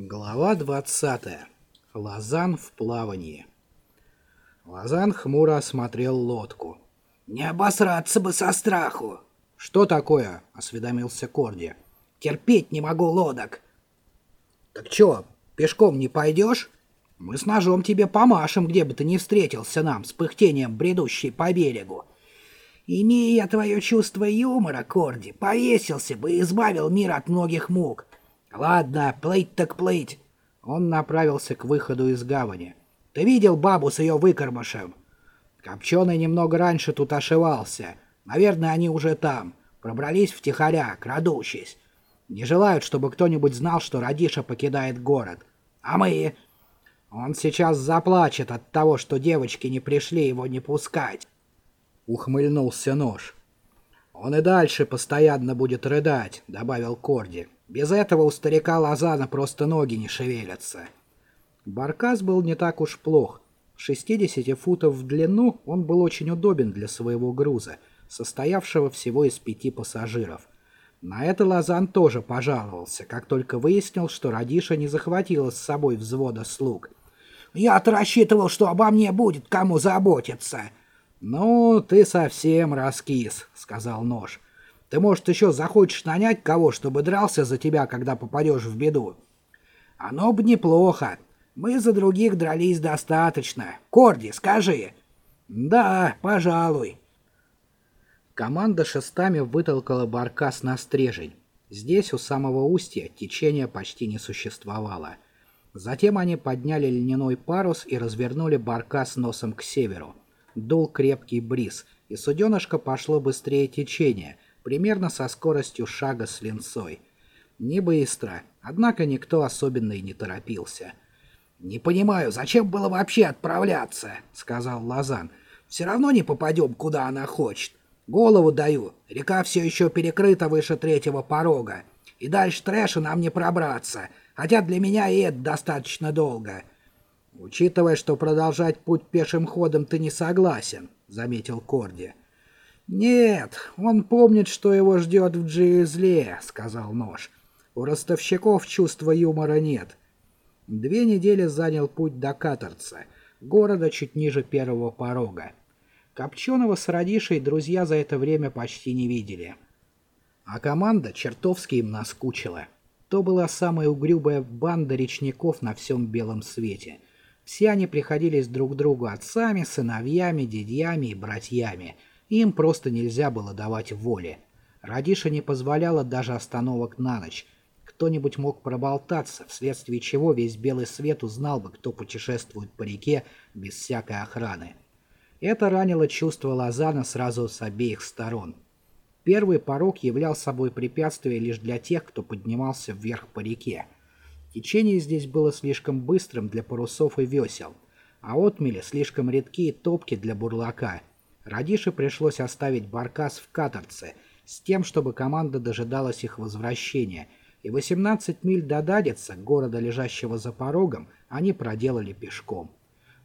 Глава 20. Лазан в плавании. Лазан хмуро осмотрел лодку. «Не обосраться бы со страху!» «Что такое?» — осведомился Корди. «Терпеть не могу лодок!» «Так чё, пешком не пойдешь? Мы с ножом тебе помашем, где бы ты ни встретился нам, с пыхтением бредущей по берегу!» «Имея твое чувство юмора, Корди, повесился бы и избавил мир от многих мук!» «Ладно, плыть так плыть!» Он направился к выходу из гавани. «Ты видел бабу с ее выкормышем?» Копченый немного раньше тут ошивался. Наверное, они уже там. Пробрались втихаря, крадущись. Не желают, чтобы кто-нибудь знал, что Радиша покидает город. А мы... Он сейчас заплачет от того, что девочки не пришли его не пускать. Ухмыльнулся нож. Он и дальше постоянно будет рыдать, добавил Корди. Без этого у старика Лозана просто ноги не шевелятся. Баркас был не так уж плох. 60 футов в длину он был очень удобен для своего груза, состоявшего всего из пяти пассажиров. На это Лозан тоже пожаловался, как только выяснил, что Радиша не захватила с собой взвода слуг. «Я-то рассчитывал, что обо мне будет кому заботиться!» «Ну, ты совсем раскис», — сказал Нож. Ты, может, еще захочешь нанять кого, чтобы дрался за тебя, когда попадешь в беду? Оно бы неплохо. Мы за других дрались достаточно. Корди, скажи. Да, пожалуй. Команда шестами вытолкала баркас на стрежень. Здесь, у самого устья, течение почти не существовало. Затем они подняли льняной парус и развернули баркас носом к северу. Дул крепкий бриз, и суденышко пошло быстрее течения — примерно со скоростью шага с линцой. Не быстро, однако никто особенно и не торопился. «Не понимаю, зачем было вообще отправляться?» — сказал Лазан. «Все равно не попадем, куда она хочет. Голову даю, река все еще перекрыта выше третьего порога, и дальше трэша нам не пробраться, хотя для меня и это достаточно долго». «Учитывая, что продолжать путь пешим ходом ты не согласен», — заметил Корди. «Нет, он помнит, что его ждет в Джизле», — сказал Нож. «У ростовщиков чувства юмора нет». Две недели занял путь до Каторца, города чуть ниже первого порога. Копченого с Радишей друзья за это время почти не видели. А команда чертовски им наскучила. То была самая угрюбая банда речников на всем белом свете. Все они приходились друг другу отцами, сыновьями, дядьями и братьями — им просто нельзя было давать воли. Радиша не позволяла даже остановок на ночь. Кто-нибудь мог проболтаться, вследствие чего весь белый свет узнал бы, кто путешествует по реке без всякой охраны. Это ранило чувство Лозана сразу с обеих сторон. Первый порог являл собой препятствие лишь для тех, кто поднимался вверх по реке. Течение здесь было слишком быстрым для парусов и весел, а отмели слишком редкие топки для бурлака — Радише пришлось оставить Баркас в Каторце с тем, чтобы команда дожидалась их возвращения, и 18 миль до Дадица, города, лежащего за порогом, они проделали пешком.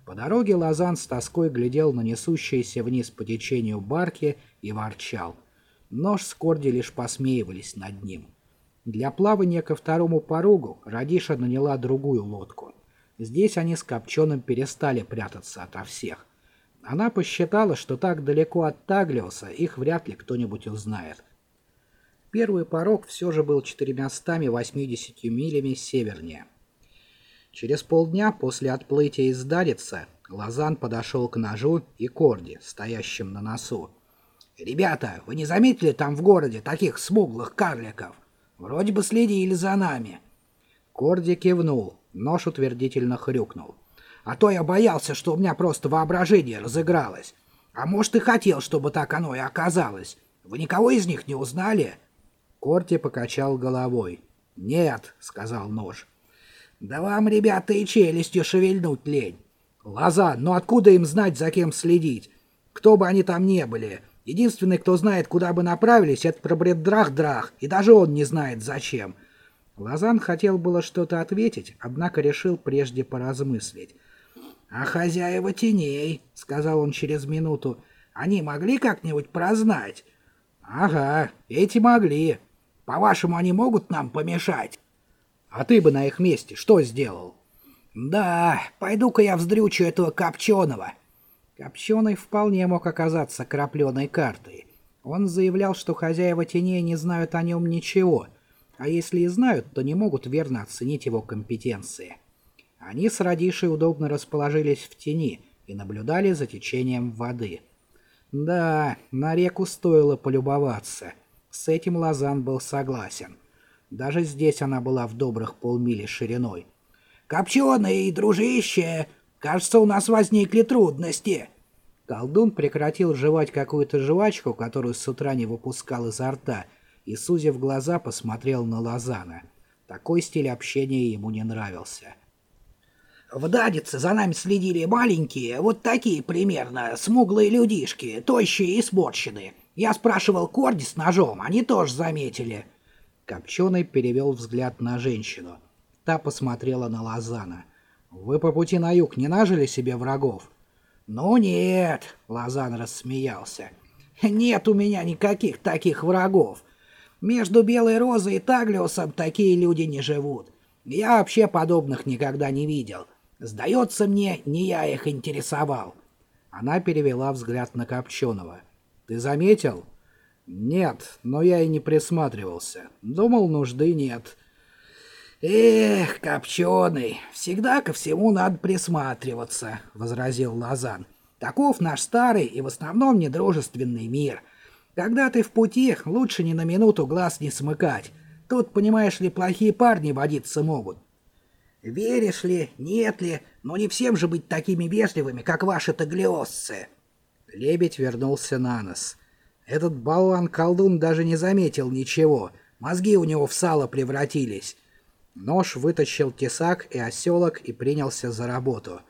По дороге Лазан с тоской глядел на несущиеся вниз по течению барки и ворчал. Нож с Корди лишь посмеивались над ним. Для плавания ко второму порогу Радиша наняла другую лодку. Здесь они с Копченым перестали прятаться ото всех. Она посчитала, что так далеко от Таглиоса их вряд ли кто-нибудь узнает. Первый порог все же был 480 милями севернее. Через полдня после отплытия из Дарица Лазан подошел к ножу и Корди, стоящим на носу. «Ребята, вы не заметили там в городе таких смуглых карликов? Вроде бы следили за нами». Корди кивнул, нож утвердительно хрюкнул. А то я боялся, что у меня просто воображение разыгралось. А может, и хотел, чтобы так оно и оказалось. Вы никого из них не узнали?» Корти покачал головой. «Нет», — сказал нож. «Да вам, ребята, и челюстью шевельнуть лень. Лоза, ну откуда им знать, за кем следить? Кто бы они там не были. Единственный, кто знает, куда бы направились, это пробреддрах-драх, и даже он не знает, зачем». Лозан хотел было что-то ответить, однако решил прежде поразмыслить. «А хозяева теней», — сказал он через минуту, — «они могли как-нибудь прознать?» «Ага, эти могли. По-вашему, они могут нам помешать?» А ты бы на их месте что сделал? Да, пойду-ка я вздрючу этого Копченого. Копченый вполне мог оказаться крапленой картой. Он заявлял, что хозяева теней не знают о нем ничего, а если и знают, то не могут верно оценить его компетенции. Они с Радишей удобно расположились в тени и наблюдали за течением воды. Да, на реку стоило полюбоваться. С этим Лазан был согласен. Даже здесь она была в добрых полмили шириной. «Копченый, дружище, кажется, у нас возникли трудности». Колдун прекратил жевать какую-то жвачку, которую с утра не выпускал изо рта, и, сузив глаза, посмотрел на Лазана. Такой стиль общения ему не нравился. В Дадице за нами следили маленькие, вот такие примерно, смуглые людишки, тощие и сморщенные. Я спрашивал Корди с ножом, они тоже заметили. Копченый перевел взгляд на женщину. Та посмотрела на Лазана. «Вы по пути на юг не нажили себе врагов?» «Ну нет», — Лазан рассмеялся. «Нет у меня никаких таких врагов. Между Белой Розой и Таглиусом такие люди не живут. Я вообще подобных никогда не видел. Сдается мне, не я их интересовал». Она перевела взгляд на Копченого. «Ты заметил?» «Нет, но я и не присматривался. Думал, нужды нет». «Эх, Копченый, всегда ко всему надо присматриваться», — возразил Лазан. «Таков наш старый и в основном недружественный мир. Когда ты в пути, лучше ни на минуту глаз не смыкать. Тут, понимаешь ли, плохие парни водиться могут. Веришь ли, нет ли, но не всем же быть такими вежливыми, как ваши таглиосцы». Лебедь вернулся на нос. Этот болван-колдун даже не заметил ничего. Мозги у него в сало превратились. Нож вытащил тесак и оселок и принялся за работу.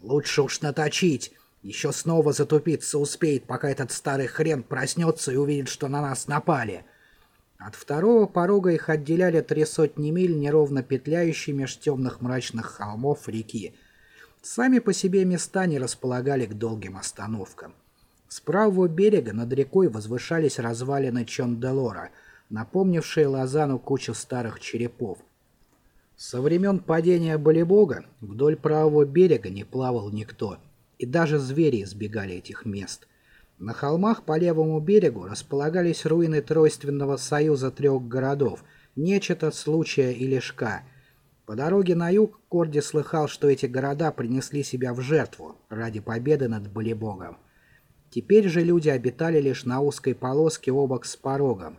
«Лучше уж наточить. Еще снова затупиться успеет, пока этот старый хрен проснется и увидит, что на нас напали». От второго порога их отделяли три сотни миль, неровно петляющие меж темных мрачных холмов реки. Сами по себе места не располагали к долгим остановкам. С правого берега над рекой возвышались развалины Чонделора, напомнившие Лазану кучу старых черепов, со времен падения Болебога вдоль правого берега не плавал никто, и даже звери избегали этих мест. На холмах по левому берегу располагались руины Тройственного союза трех городов – Нечета, Случая и Лешка. По дороге на юг Корди слыхал, что эти города принесли себя в жертву ради победы над Болебогом. Теперь же люди обитали лишь на узкой полоске обок с порогом.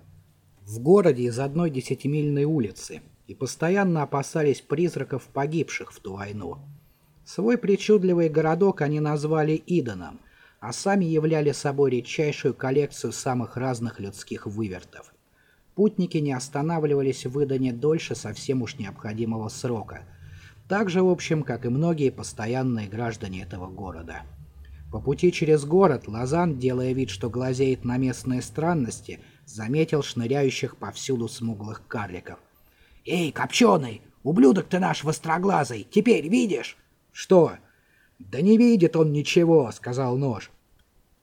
В городе из одной десятимильной улицы – и постоянно опасались призраков погибших в ту войну. Свой причудливый городок они назвали Иданом, а сами являли собой редчайшую коллекцию самых разных людских вывертов. Путники не останавливались в Идане дольше совсем уж необходимого срока, так же, в общем, как и многие постоянные граждане этого города. По пути через город Лазан, делая вид, что глазеет на местные странности, заметил шныряющих повсюду смуглых карликов, «Эй, копченый, ублюдок ты наш востроглазый, теперь видишь?» «Что?» «Да не видит он ничего», — сказал нож.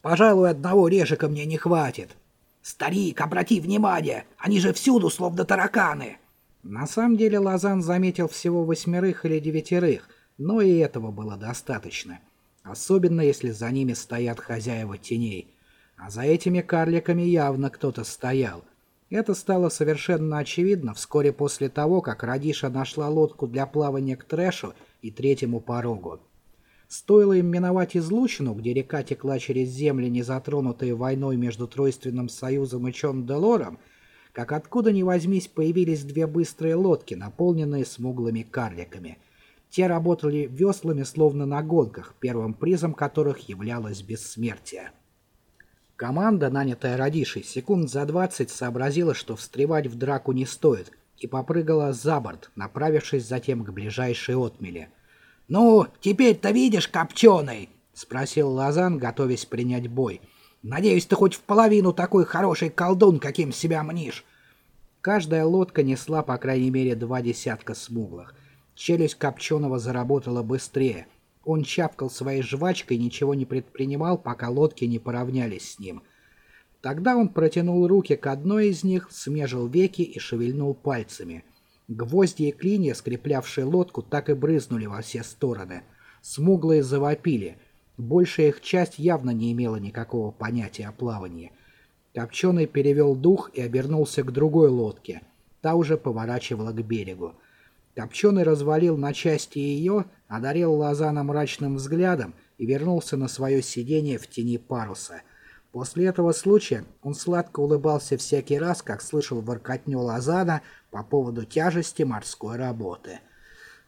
«Пожалуй, одного режика мне не хватит». «Старик, обрати внимание, они же всюду, словно тараканы!» На самом деле Лазан заметил всего восьмерых или девятерых, но и этого было достаточно. Особенно, если за ними стоят хозяева теней. А за этими карликами явно кто-то стоял — это стало совершенно очевидно вскоре после того, как Радиша нашла лодку для плавания к Трэшу и третьему порогу. Стоило им миновать излучину, где река текла через земли, не затронутые войной между Тройственным Союзом и Чон-Делором, как откуда ни возьмись появились две быстрые лодки, наполненные смуглыми карликами. Те работали веслами словно на гонках, первым призом которых являлось бессмертие. Команда, нанятая Радишей, секунд за двадцать сообразила, что встревать в драку не стоит, и попрыгала за борт, направившись затем к ближайшей отмели. «Ну, теперь-то видишь, копченый?» — спросил Лазан, готовясь принять бой. «Надеюсь, ты хоть в половину такой хороший колдун, каким себя мнишь». Каждая лодка несла по крайней мере два десятка смуглых. Челюсть Копченого заработала быстрее — он чапкал своей жвачкой ничего не предпринимал, пока лодки не поравнялись с ним. Тогда он протянул руки к одной из них, смежил веки и шевельнул пальцами. Гвозди и клинья, скреплявшие лодку, так и брызнули во все стороны. Смуглые завопили. Большая их часть явно не имела никакого понятия о плавании. Копченый перевел дух и обернулся к другой лодке. Та уже поворачивала к берегу. Копченый развалил на части ее, одарил Лозана мрачным взглядом и вернулся на свое сиденье в тени паруса. После этого случая он сладко улыбался всякий раз, как слышал воркотню Лозана по поводу тяжести морской работы.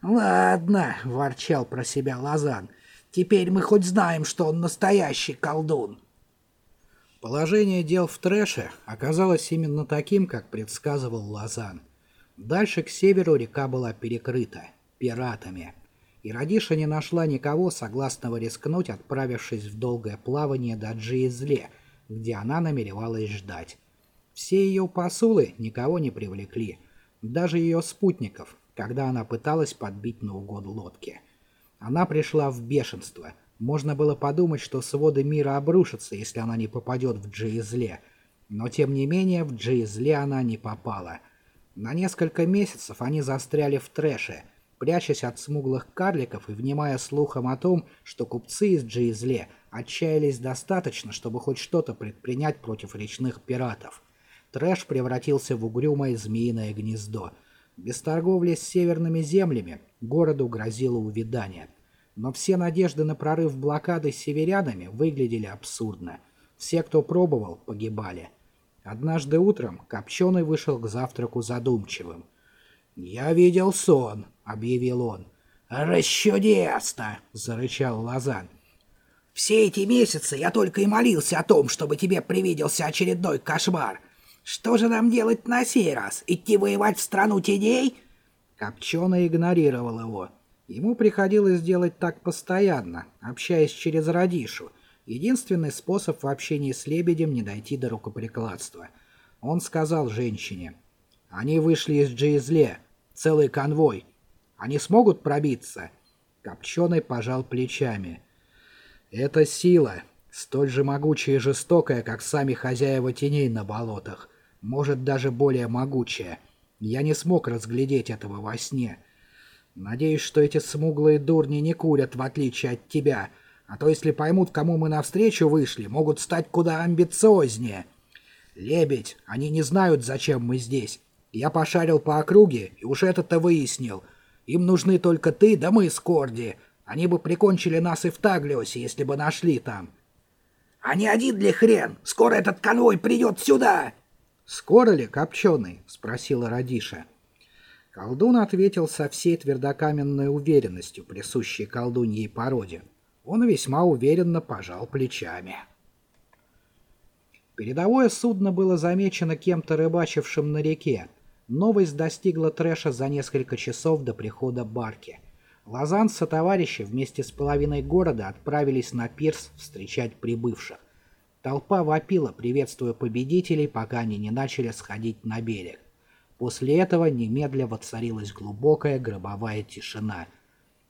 «Ладно», — ворчал про себя Лозан, — «теперь мы хоть знаем, что он настоящий колдун». Положение дел в трэше оказалось именно таким, как предсказывал Лозан. Дальше к северу река была перекрыта пиратами, и Радиша не нашла никого, согласного рискнуть, отправившись в долгое плавание до Джиезле, где она намеревалась ждать. Все ее посулы никого не привлекли, даже ее спутников, когда она пыталась подбить на угод лодки. Она пришла в бешенство. Можно было подумать, что своды мира обрушатся, если она не попадет в Джиезле. Но тем не менее, в Джиезле она не попала. На несколько месяцев они застряли в трэше, прячась от смуглых карликов и внимая слухам о том, что купцы из Джиезле отчаялись достаточно, чтобы хоть что-то предпринять против речных пиратов. Трэш превратился в угрюмое змеиное гнездо. Без торговли с северными землями городу грозило увядание. Но все надежды на прорыв блокады с северянами выглядели абсурдно. Все, кто пробовал, погибали. Однажды утром Копченый вышел к завтраку задумчивым. «Я видел сон», — объявил он. «Расчудесно!» — зарычал Лазан. «Все эти месяцы я только и молился о том, чтобы тебе привиделся очередной кошмар. Что же нам делать на сей раз? Идти воевать в страну теней?» Копченый игнорировал его. Ему приходилось делать так постоянно, общаясь через Радишу. Единственный способ в общении с лебедем не дойти до рукоприкладства. Он сказал женщине, «Они вышли из Джизле, целый конвой. Они смогут пробиться?» Копченый пожал плечами. «Это сила, столь же могучая и жестокая, как сами хозяева теней на болотах может даже более могучая. Я не смог разглядеть этого во сне. Надеюсь, что эти смуглые дурни не курят, в отличие от тебя, а то если поймут, кому мы навстречу вышли, могут стать куда амбициознее. Лебедь, они не знают, зачем мы здесь. Я пошарил по округе и уж это-то выяснил. Им нужны только ты да мы с Корди. Они бы прикончили нас и в Таглиосе, если бы нашли там. — А не один ли хрен? Скоро этот конвой придет сюда! «Скоро ли, Копченый?» — спросила Радиша. Колдун ответил со всей твердокаменной уверенностью, присущей колдуньей породе. Он весьма уверенно пожал плечами. Передовое судно было замечено кем-то рыбачившим на реке. Новость достигла Трэша за несколько часов до прихода барки. Лазан со товарищи вместе с половиной города отправились на пирс встречать прибывших. Толпа вопила, приветствуя победителей, пока они не начали сходить на берег. После этого немедля воцарилась глубокая гробовая тишина.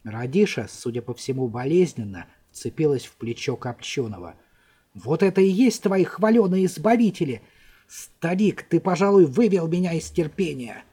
Радиша, судя по всему болезненно, вцепилась в плечо Копченого. «Вот это и есть твои хваленые избавители! Старик, ты, пожалуй, вывел меня из терпения!